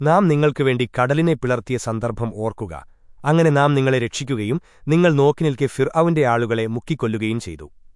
നാം നിങ്ങൾക്കുവേണ്ടി കടലിനെ പിളർത്തിയ സന്ദർഭം ഓർക്കുക. അങ്ങനെ നാം നിങ്ങളെ രക്ഷിക്കുകയും നിങ്ങൾ നോക്കിനിൽക്കെ ഫിർ അവന്റെ ആളുകളെ മുക്കിക്കൊല്ലുകയും ചെയ്തു.